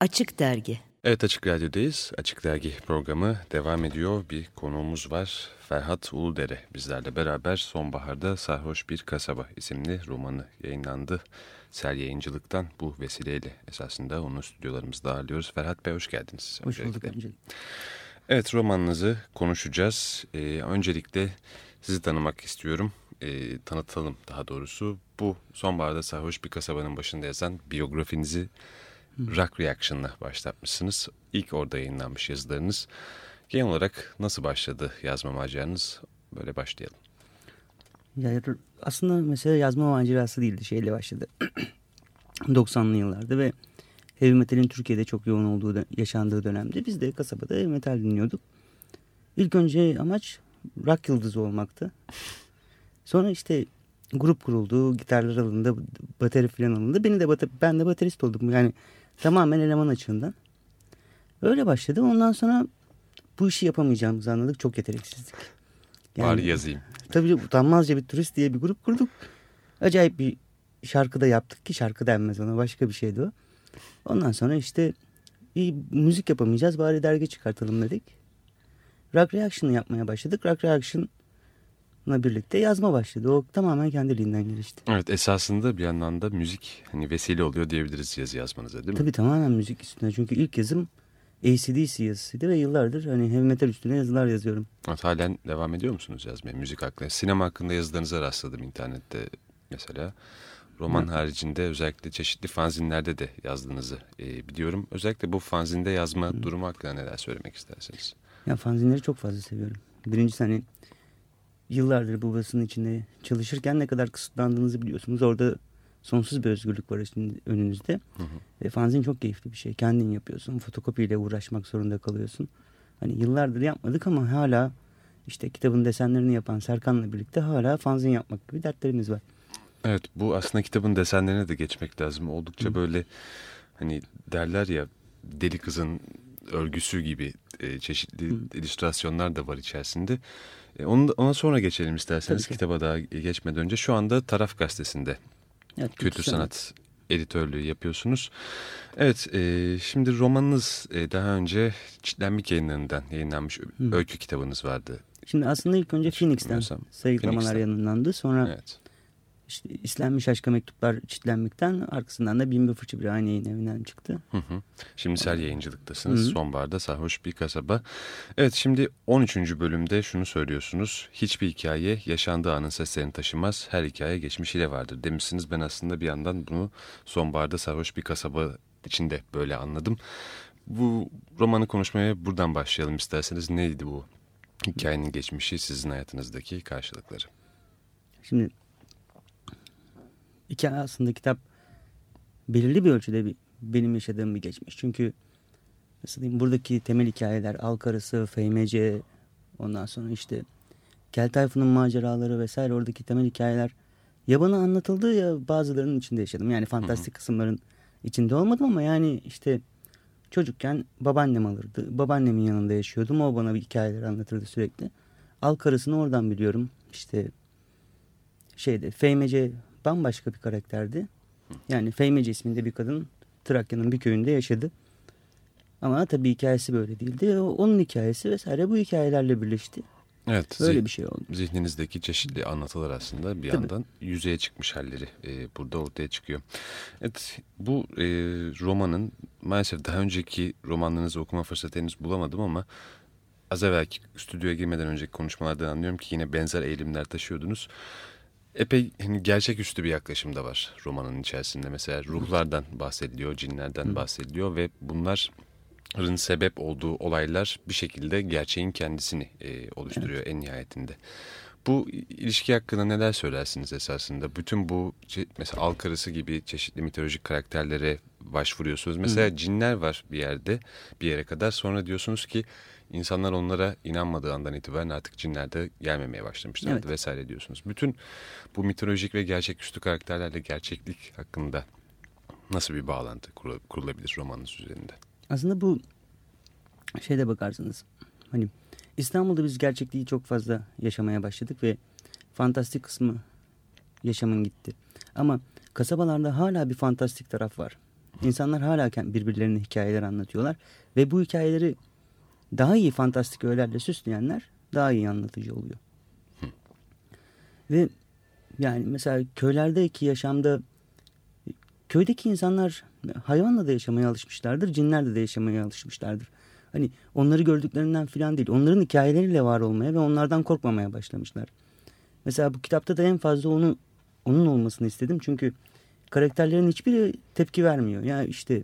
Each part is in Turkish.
Açık Dergi Evet Açık Radyo'dayız. Açık Dergi programı devam ediyor. Bir konuğumuz var. Ferhat Uludere bizlerle beraber Sonbaharda Sarhoş Bir Kasaba isimli romanı yayınlandı. Sel Yayıncılık'tan bu vesileyle esasında onu stüdyolarımızda ağırlıyoruz. Ferhat Bey hoş geldiniz. Hoş bulduk öncelikle. Evet romanınızı konuşacağız. Ee, öncelikle sizi tanımak istiyorum. Ee, tanıtalım daha doğrusu. Bu Sonbaharda Sarhoş Bir Kasabanın başında yazan biyografinizi Rock Reaction'la başlatmışsınız. İlk orada yayınlanmış yazılarınız. Genel olarak nasıl başladı yazma maceranız? Böyle başlayalım. Ya, aslında mesela yazma macerası değildi. Şeyle başladı. 90'lı yıllarda ve heavy metalin Türkiye'de çok yoğun olduğu yaşandığı dönemde biz de kasabada heavy metal dinliyorduk. İlk önce amaç rock yıldızı olmaktı. Sonra işte grup kuruldu, gitarlar alındı, bateri falan alındı. Beni de ben de baterist oldum. Yani tamamen eleman açığından. Öyle başladı. Ondan sonra bu işi yapamayacağımızı anladık. Çok yeteneksizdik. Yani, Bari yazayım. Tabii utanmazca bir turist diye bir grup kurduk. Acayip bir şarkı da yaptık ki şarkı denmez ona başka bir şeydi o. Ondan sonra işte bir müzik yapamayacağız bari dergi çıkartalım dedik. Rock Reaction'ı yapmaya başladık. Rock Reaction birlikte yazma başladı. O tamamen kendiliğinden gelişti. Evet esasında bir yandan da müzik hani vesile oluyor diyebiliriz yazı yazmanıza değil mi? Tabii tamamen müzik üstüne. Çünkü ilk yazım ACDC yazısıydı ve yıllardır hani heavy metal üstüne yazılar yazıyorum. Evet, halen devam ediyor musunuz yazmaya müzik hakkında? Sinema hakkında yazılarınıza rastladım internette mesela. Roman evet. haricinde özellikle çeşitli fanzinlerde de yazdığınızı e, biliyorum. Özellikle bu fanzinde yazma Hı. durumu hakkında neler söylemek istersiniz? Ya fanzinleri çok fazla seviyorum. Birincisi hani yıllardır bu basının içinde çalışırken ne kadar kısıtlandığınızı biliyorsunuz. Orada sonsuz bir özgürlük var önünüzde. Hı hı. Ve fanzin çok keyifli bir şey. Kendin yapıyorsun. Fotokopiyle uğraşmak zorunda kalıyorsun. Hani yıllardır yapmadık ama hala işte kitabın desenlerini yapan Serkan'la birlikte hala fanzin yapmak gibi dertlerimiz var. Evet bu aslında kitabın desenlerine de geçmek lazım. Oldukça hı. böyle hani derler ya deli kızın örgüsü gibi e, çeşitli hı. illüstrasyonlar da var içerisinde. E, onu, ona sonra geçelim isterseniz kitaba daha geçmeden önce. Şu anda Taraf Gazetesi'nde evet, kültür sanat editörlüğü yapıyorsunuz. Evet e, şimdi romanınız e, daha önce Çitlenmek yayınlarından yayınlanmış Hı. öykü kitabınız vardı. Şimdi aslında ilk önce Phoenix'ten sayıklamalar yayınlandı. Sonra evet işte İslenmiş Aşka Mektuplar çitlenmekten arkasından da Bin Bir Fırça Bir Aynı Yayın Evi'nden çıktı. Hı hı. Şimdi sel yayıncılıktasınız. Hı hı. Sonbaharda Sarhoş Bir Kasaba. Evet şimdi 13. bölümde şunu söylüyorsunuz. Hiçbir hikaye yaşandığı anın seslerini taşımaz. Her hikaye geçmiş ile vardır demişsiniz. Ben aslında bir yandan bunu Sonbaharda Sarhoş Bir Kasaba içinde böyle anladım. Bu romanı konuşmaya buradan başlayalım isterseniz. Neydi bu hikayenin geçmişi sizin hayatınızdaki karşılıkları? Şimdi hikaye aslında kitap belirli bir ölçüde bir, benim yaşadığım bir geçmiş. Çünkü nasıl diyeyim buradaki temel hikayeler Alkarası, FMC, ondan sonra işte Kel Tayfun'un maceraları vesaire oradaki temel hikayeler ya bana anlatıldı ya bazılarının içinde yaşadım. Yani fantastik hı hı. kısımların içinde olmadım ama yani işte çocukken babaannem alırdı. Babaannemin yanında yaşıyordum. O bana bir hikayeler anlatırdı sürekli. Alkarasını oradan biliyorum. İşte şeyde FMC bambaşka bir karakterdi. Yani Feymece isminde bir kadın Trakya'nın bir köyünde yaşadı. Ama tabii hikayesi böyle değildi. Onun hikayesi vesaire bu hikayelerle birleşti. Evet. Böyle bir şey oldu. Zihninizdeki çeşitli anlatılar aslında bir Tabii. yandan yüzeye çıkmış halleri e, burada ortaya çıkıyor. Evet bu e, romanın maalesef daha önceki romanlarınızı okuma fırsatı henüz bulamadım ama az evvelki stüdyoya girmeden önceki konuşmalardan anlıyorum ki yine benzer eğilimler taşıyordunuz epey hani gerçeküstü bir yaklaşım da var romanın içerisinde. Mesela ruhlardan bahsediliyor, cinlerden bahsediliyor ve bunların sebep olduğu olaylar bir şekilde gerçeğin kendisini e, oluşturuyor evet. en nihayetinde. Bu ilişki hakkında neler söylersiniz esasında? Bütün bu mesela Alkarısı gibi çeşitli mitolojik karakterlere başvuruyorsunuz. Mesela Hı. cinler var bir yerde bir yere kadar sonra diyorsunuz ki insanlar onlara inanmadığı andan itibaren artık cinler de gelmemeye başlamışlardı evet. vesaire diyorsunuz. Bütün bu mitolojik ve gerçeküstü karakterlerle gerçeklik hakkında nasıl bir bağlantı kurulabilir romanınız üzerinde? Aslında bu şeyde bakarsınız hani İstanbul'da biz gerçekliği çok fazla yaşamaya başladık ve fantastik kısmı yaşamın gitti. Ama kasabalarda hala bir fantastik taraf var. İnsanlar hala birbirlerine hikayeler anlatıyorlar. Ve bu hikayeleri daha iyi fantastik öğelerle süsleyenler daha iyi anlatıcı oluyor. Ve yani mesela köylerdeki yaşamda köydeki insanlar hayvanla da yaşamaya alışmışlardır, cinlerle de yaşamaya alışmışlardır. Hani onları gördüklerinden falan değil, onların hikayeleriyle var olmaya ve onlardan korkmamaya başlamışlar. Mesela bu kitapta da en fazla onu onun olmasını istedim çünkü karakterlerin hiçbiri tepki vermiyor. Yani işte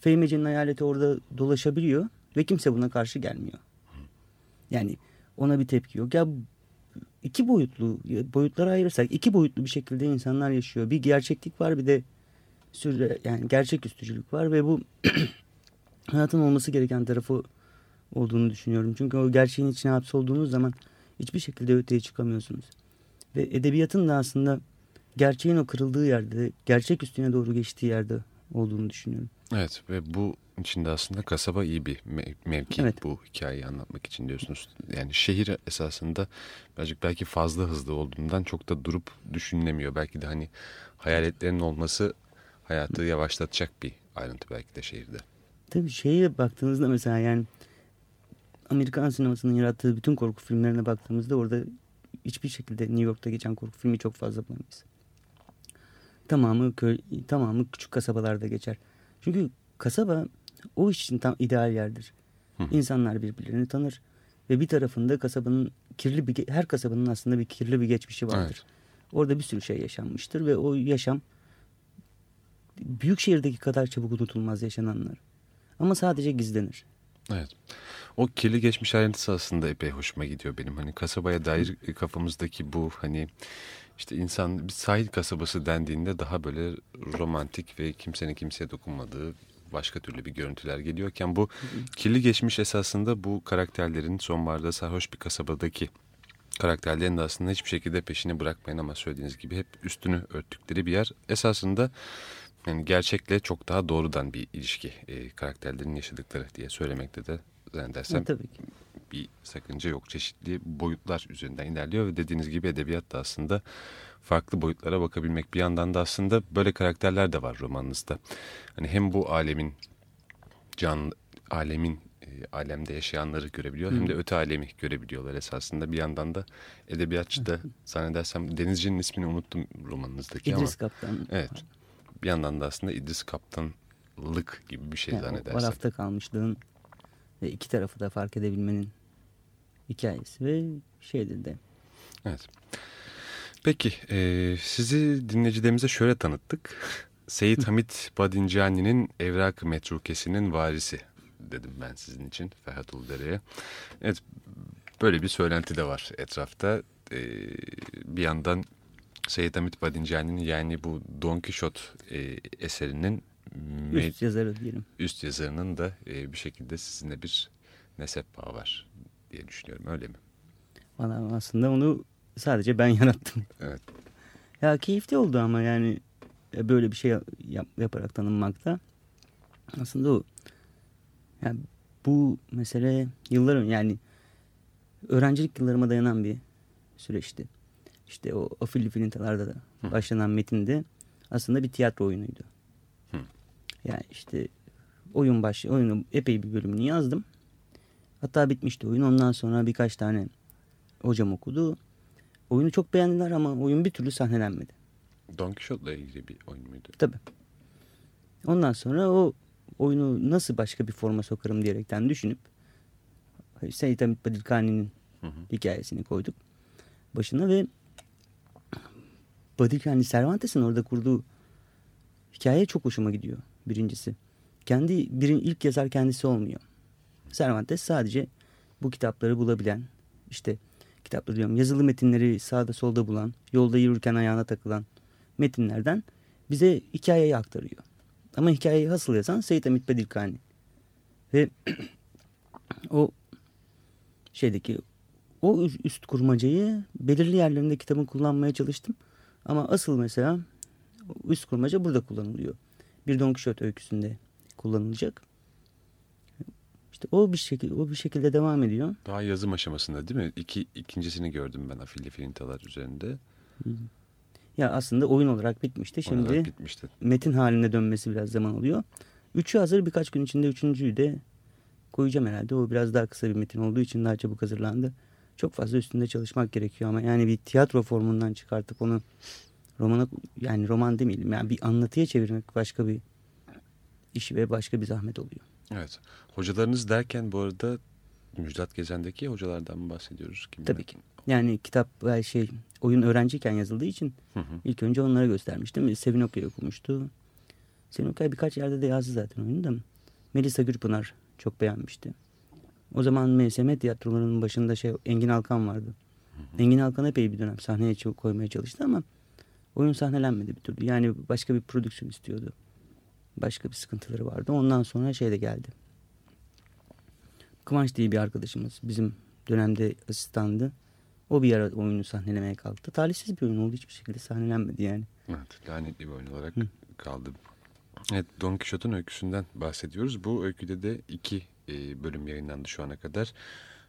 Fehmece'nin hayaleti orada dolaşabiliyor ve kimse buna karşı gelmiyor. Yani ona bir tepki yok. Ya iki boyutlu boyutlara ayırırsak iki boyutlu bir şekilde insanlar yaşıyor. Bir gerçeklik var bir de süre yani gerçek üstücülük var ve bu hayatın olması gereken tarafı olduğunu düşünüyorum. Çünkü o gerçeğin içine hapsolduğunuz zaman hiçbir şekilde öteye çıkamıyorsunuz. Ve edebiyatın da aslında gerçeğin o kırıldığı yerde, gerçek üstüne doğru geçtiği yerde olduğunu düşünüyorum. Evet ve bu içinde aslında kasaba iyi bir mevki evet. bu hikayeyi anlatmak için diyorsunuz. Yani şehir esasında birazcık belki fazla hızlı olduğundan çok da durup düşünülemiyor. Belki de hani hayaletlerin olması hayatı yavaşlatacak bir ayrıntı belki de şehirde. Tabii şeye baktığınızda mesela yani Amerikan sinemasının yarattığı bütün korku filmlerine baktığımızda orada hiçbir şekilde New York'ta geçen korku filmi çok fazla bulamayız. Tamamı köy, tamamı küçük kasabalarda geçer. Çünkü kasaba o iş için tam ideal yerdir. Hı. İnsanlar birbirlerini tanır ve bir tarafında kasabanın kirli bir her kasabanın aslında bir kirli bir geçmişi vardır. Evet. Orada bir sürü şey yaşanmıştır ve o yaşam büyük şehirdeki kadar çabuk unutulmaz yaşananlar. Ama sadece gizlenir. Evet. O kirli geçmiş ayrıntısı aslında epey hoşuma gidiyor benim. Hani kasabaya dair kafamızdaki bu hani işte insan bir sahil kasabası dendiğinde daha böyle romantik ve kimsenin kimseye dokunmadığı başka türlü bir görüntüler geliyorken bu kirli geçmiş esasında bu karakterlerin sonbaharda sarhoş bir kasabadaki karakterlerin de aslında hiçbir şekilde peşini bırakmayan ama söylediğiniz gibi hep üstünü örttükleri bir yer. Esasında yani gerçekle çok daha doğrudan bir ilişki e, karakterlerin yaşadıkları diye söylemekte de zannedersem tabii ki. bir sakınca yok. Çeşitli boyutlar üzerinden ilerliyor ve dediğiniz gibi edebiyat da aslında farklı boyutlara bakabilmek. Bir yandan da aslında böyle karakterler de var romanınızda. Hani hem bu alemin can alemin e, alemde yaşayanları görebiliyor hem de öte alemi görebiliyorlar esasında. Bir yandan da edebiyatçı da zannedersem Denizci'nin ismini unuttum romanınızdaki İdris ama. İdris Kaptan. Evet bir yandan da aslında İdris Kaptanlık gibi bir şey yani zannedersem. Arafta kalmışlığın ve iki tarafı da fark edebilmenin hikayesi ve şeydir de. Evet. Peki e, sizi dinleyicilerimize şöyle tanıttık. Seyit Hamit Badincani'nin Evrak Metrukesi'nin varisi dedim ben sizin için Ferhat Uludere'ye. Evet böyle bir söylenti de var etrafta. E, bir yandan Seyyid Hamit Badincani'nin yani bu Don Quixote e, eserinin üst yazarı diyelim. Üst yazarının da e, bir şekilde sizinle bir nesep bağı var diye düşünüyorum öyle mi? Bana aslında onu sadece ben yarattım. Evet. Ya keyifli oldu ama yani e, böyle bir şey yap, yaparak tanınmakta. Aslında o yani bu mesele yılların yani öğrencilik yıllarıma dayanan bir süreçti. İşte o Afilli Filintalarda da Hı. başlanan metinde aslında bir tiyatro oyunuydu. Hı. Yani işte oyun baş oyunu epey bir bölümünü yazdım. Hatta bitmişti oyun. Ondan sonra birkaç tane hocam okudu. Oyunu çok beğendiler ama oyun bir türlü sahnelenmedi. Don Quixote'la ilgili bir oyun muydu? Tabii. Ondan sonra o oyunu nasıl başka bir forma sokarım diyerekten düşünüp Seyit Hamit Badilkani'nin hikayesini koyduk başına ve Badik yani Cervantes'in orada kurduğu hikaye çok hoşuma gidiyor birincisi. Kendi birin ilk yazar kendisi olmuyor. Cervantes sadece bu kitapları bulabilen işte kitapları diyorum yazılı metinleri sağda solda bulan yolda yürürken ayağına takılan metinlerden bize hikayeyi aktarıyor. Ama hikayeyi asıl yazan Seyit Hamit Bedilkani. Ve o şeydeki o üst kurmacayı belirli yerlerinde kitabın kullanmaya çalıştım. Ama asıl mesela üst kurmaca burada kullanılıyor. Bir Don Quixote öyküsünde kullanılacak. İşte o bir şekilde o bir şekilde devam ediyor. Daha yazım aşamasında değil mi? İki, ikincisini gördüm ben Afilli Filintalar üzerinde. Ya aslında oyun olarak bitmişti. Şimdi olarak bitmişti. metin haline dönmesi biraz zaman oluyor. Üçü hazır birkaç gün içinde üçüncüyü de koyacağım herhalde. O biraz daha kısa bir metin olduğu için daha çabuk hazırlandı. Çok fazla üstünde çalışmak gerekiyor ama yani bir tiyatro formundan çıkartıp onu romana yani roman demeyelim yani bir anlatıya çevirmek başka bir iş ve başka bir zahmet oluyor. Evet. Hocalarınız derken bu arada Müjdat Gezen'deki hocalardan mı bahsediyoruz? Kimler? Tabii ki. Yani kitap ve şey oyun öğrenciyken yazıldığı için Hı hı. ilk önce onlara göstermiştim. Sevin Okyay okumuştu. Sevin Okyay birkaç yerde de yazdı zaten oyunu da. Melisa Gürpınar çok beğenmişti. O zaman MSM tiyatrolarının başında şey Engin Alkan vardı. Engin Alkan epey bir dönem sahneye koymaya çalıştı ama oyun sahnelenmedi bir türlü. Yani başka bir prodüksiyon istiyordu. Başka bir sıkıntıları vardı. Ondan sonra şey de geldi. Kıvanç diye bir arkadaşımız bizim dönemde asistandı. O bir ara oyunu sahnelemeye kalktı. Talihsiz bir oyun oldu. Hiçbir şekilde sahnelenmedi yani. Evet, lanetli bir oyun olarak Hı. kaldı. Evet, Don Quixote'un öyküsünden bahsediyoruz. Bu öyküde de iki e, bölüm yayınlandı şu ana kadar.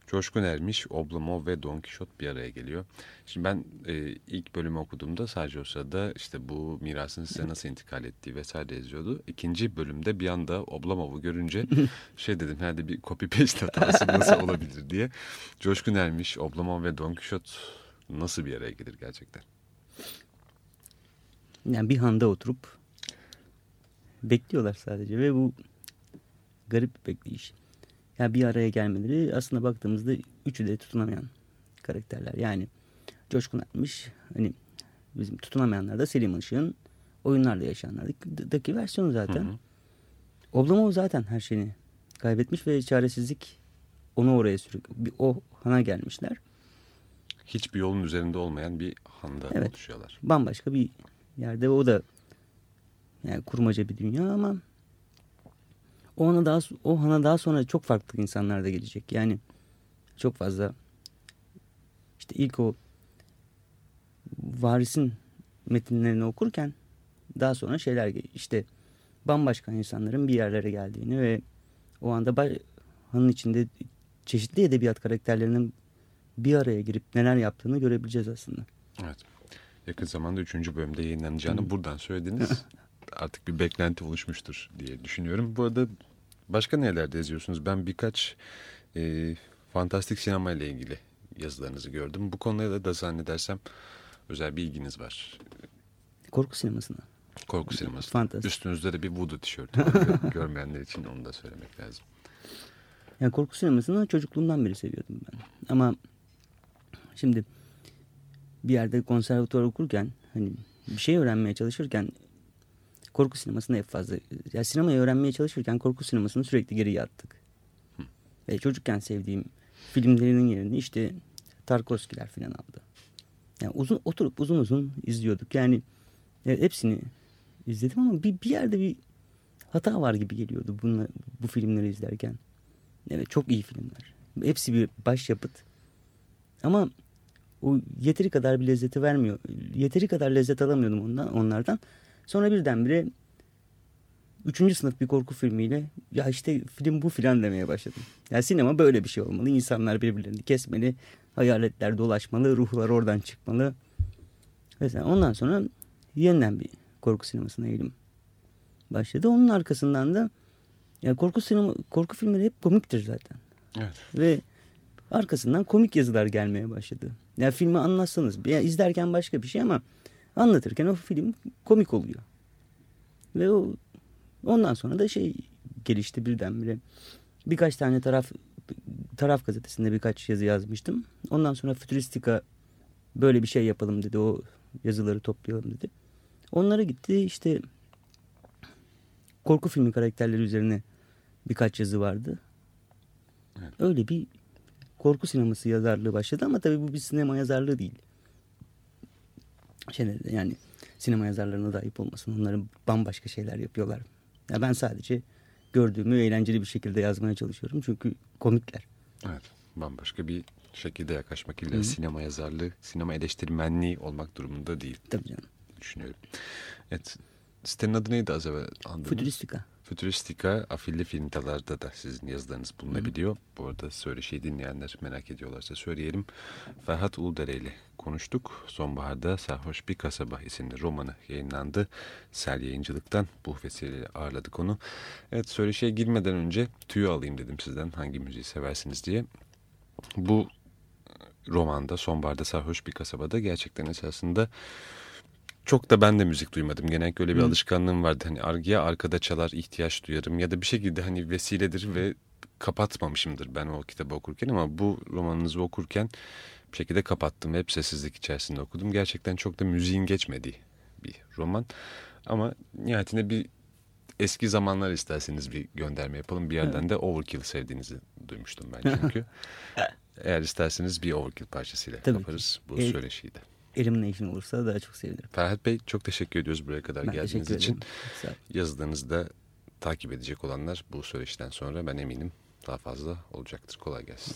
Coşkun Ermiş, Oblomov ve Don Quixote bir araya geliyor. Şimdi ben e, ilk bölümü okuduğumda sadece o sırada işte bu mirasın size nasıl intikal ettiği vesaire yazıyordu. İkinci bölümde bir anda Oblomov'u görünce şey dedim herhalde bir copy paste hatası nasıl olabilir diye. Coşkun Ermiş, Oblomov ve Don Quixote nasıl bir araya gelir gerçekten? Yani bir handa oturup bekliyorlar sadece ve bu garip bir bekleyiş. Yani bir araya gelmeleri aslında baktığımızda üçü de tutunamayan karakterler. Yani Coşkun Ermiş hani bizim tutunamayanlar da Selim Işık'ın oyunlarla yaşayanlardaki versiyonu zaten. Hı hı. Oblomov zaten her şeyini kaybetmiş ve çaresizlik onu oraya sürük. Bir o hana gelmişler. hiçbir yolun üzerinde olmayan bir handa Evet. oluşuyorlar. bambaşka bir yerde o da yani kurmaca bir dünya ama o hana daha o hana daha sonra çok farklı insanlar da gelecek. Yani çok fazla işte ilk o varisin metinlerini okurken daha sonra şeyler işte bambaşka insanların bir yerlere geldiğini ve o anda hanın içinde çeşitli edebiyat karakterlerinin bir araya girip neler yaptığını görebileceğiz aslında. Evet. Yakın zamanda üçüncü bölümde yayınlanacağını buradan söylediniz. Artık bir beklenti oluşmuştur diye düşünüyorum. Bu arada başka nelerde yazıyorsunuz? Ben birkaç e, fantastik sinema ile ilgili yazılarınızı gördüm. Bu konuya da zannedersem özel bir ilginiz var. Korku sinemasına. Korku sineması. Fantastik. Üstünüzde de bir voodoo tişörtü var. Gör- Görmeyenler için onu da söylemek lazım. Yani korku sinemasını çocukluğumdan beri seviyordum ben. Ama şimdi bir yerde konservatuvar okurken hani bir şey öğrenmeye çalışırken korku sinemasını hep fazla ya sinemayı öğrenmeye çalışırken korku sinemasını sürekli geriye attık. Ve çocukken sevdiğim filmlerinin yerini işte Tarkovskiler falan aldı. Yani uzun oturup uzun uzun izliyorduk. Yani evet, hepsini izledim ama bir, bir yerde bir hata var gibi geliyordu bunla, bu filmleri izlerken. Evet çok iyi filmler. Hepsi bir başyapıt. Ama o yeteri kadar bir lezzeti vermiyor. Yeteri kadar lezzet alamıyordum ondan, onlardan. Sonra birdenbire üçüncü sınıf bir korku filmiyle ya işte film bu filan demeye başladım. Ya sinema böyle bir şey olmalı. İnsanlar birbirlerini kesmeli. Hayaletler dolaşmalı. Ruhlar oradan çıkmalı. Mesela ondan sonra yeniden bir korku sinemasına eğilim başladı. Onun arkasından da ya korku sinema korku filmleri hep komiktir zaten. Evet. Ve arkasından komik yazılar gelmeye başladı. Ya filmi anlatsanız ya izlerken başka bir şey ama anlatırken o film komik oluyor. Ve o ondan sonra da şey gelişti birdenbire. Birkaç tane taraf taraf gazetesinde birkaç yazı yazmıştım. Ondan sonra Fütüristika böyle bir şey yapalım dedi. O yazıları toplayalım dedi. Onlara gitti işte korku filmi karakterleri üzerine birkaç yazı vardı. Evet. Öyle bir korku sineması yazarlığı başladı ama tabii bu bir sinema yazarlığı değil. Şeyler, yani sinema yazarlarına da ayıp olmasın. Onların bambaşka şeyler yapıyorlar. Ya ben sadece gördüğümü eğlenceli bir şekilde yazmaya çalışıyorum. Çünkü komikler. Evet. Bambaşka bir şekilde yaklaşmak illa Hı hı. sinema yazarlığı, sinema eleştirmenliği olmak durumunda değil Tabii canım. düşünüyorum. Evet. Sitenin adı neydi az evvel andınız? Fütüristika. Fütüristika afilli filmdalarda da sizin yazılarınız bulunabiliyor. Bu arada söyleşiyi dinleyenler merak ediyorlarsa söyleyelim. Ferhat Uludere'yle konuştuk. Sonbaharda Sarhoş Bir Kasaba isimli romanı yayınlandı. Sel yayıncılıktan bu vesileyle ağırladık onu. Evet söyleşiye girmeden önce tüyü alayım dedim sizden hangi müziği seversiniz diye. Bu romanda Sonbaharda Sarhoş Bir Kasabada gerçekten esasında çok da ben de müzik duymadım. Genellikle öyle bir Hı. alışkanlığım vardı. Hani argıya arkada çalar ihtiyaç duyarım ya da bir şekilde hani vesiledir ve kapatmamışımdır ben o kitabı okurken ama bu romanınızı okurken bir şekilde kapattım. Hep sessizlik içerisinde okudum. Gerçekten çok da müziğin geçmediği bir roman. Ama nihayetinde bir eski zamanlar isterseniz bir gönderme yapalım. Bir yerden de Overkill sevdiğinizi duymuştum ben çünkü. Eğer isterseniz bir Overkill parçasıyla Tabii yaparız ki. bu e, söyleşiyi de. Elimle işim olursa daha çok sevinirim. Ferhat Bey çok teşekkür ediyoruz buraya kadar ben geldiğiniz için. Yazılarınızı da takip edecek olanlar bu söyleşiden sonra ben eminim daha fazla olacaktır. Kolay gelsin.